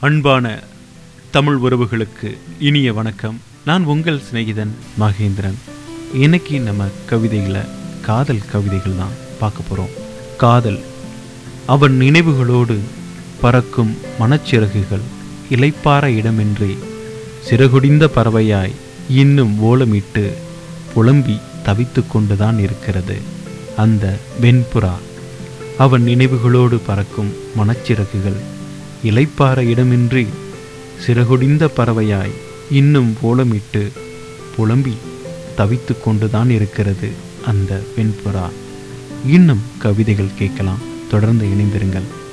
அன்பான தமிழ் உறவுகளுக்கு இனிய வணக்கம். நான் உங்கள் சிநேகிதன் மகேந்திரன். இன்னைக்கு நம்ம கவிதைகளை காதல் கவிதைகள் தான் பார்க்க போகிறோம் காதல் அவன் நினைவுகளோடு பறக்கும் மனச்சிறகுகள் இலைப்பார இடமின்றி சிறகுடிந்த பறவையாய் இன்னும் ஓலமிட்டு புலம்பி தவித்து கொண்டுதான் இருக்கிறது. அந்த வெண்புறா அவன் நினைவுகளோடு பறக்கும் மனச்சிறகுகள் இலைப்பாற இடமின்றி சிறகுடிந்த பறவையாய் இன்னும் ஓலமிட்டு புலம்பி தவித்து கொண்டுதான் இருக்கிறது அந்த வெண்புறா இன்னும் கவிதைகள் கேட்கலாம். தொடர்ந்து இணைந்திருங்கள்.